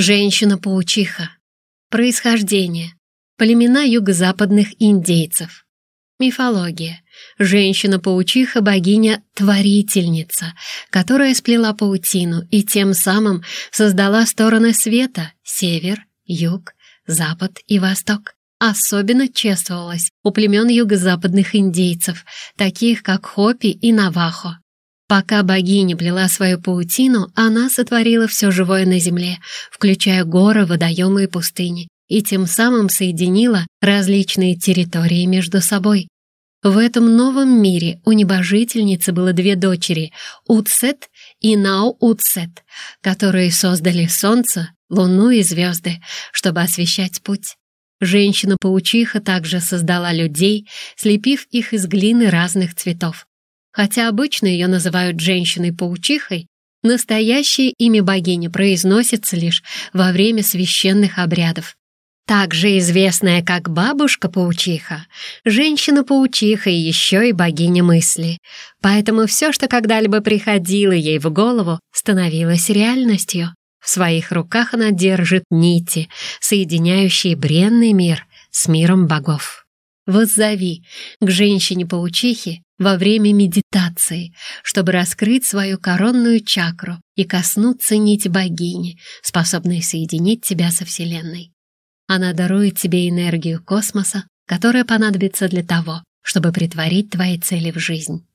Женщина-паучиха. Происхождение. Племена юго-западных индейцев. Мифология. Женщина-паучиха – богиня-творительница, которая сплела паутину и тем самым создала стороны света – север, юг, запад и восток. Особенно чествовалась у племен юго-западных индейцев, таких как Хопи и Навахо. Пока богиня плела свою паутину, она сотворила все живое на земле, включая горы, водоемы и пустыни, и тем самым соединила различные территории между собой. В этом новом мире у небожительницы было две дочери — Уцет и Нау-Уцет, которые создали солнце, луну и звезды, чтобы освещать путь. Женщина-паучиха также создала людей, слепив их из глины разных цветов. Хотя обычно ее называют женщиной-паучихой, настоящее имя богини произносится лишь во время священных обрядов также известная как бабушка-паучиха, женщина-паучиха и еще и богиня мысли. Поэтому все, что когда-либо приходило ей в голову, становилось реальностью. В своих руках она держит нити, соединяющие бренный мир с миром богов. Воззови к женщине-паучихе во время медитации, чтобы раскрыть свою коронную чакру и коснуться нити богини, способной соединить тебя со Вселенной. Она дарует тебе энергию космоса, которая понадобится для того, чтобы притворить твои цели в жизнь.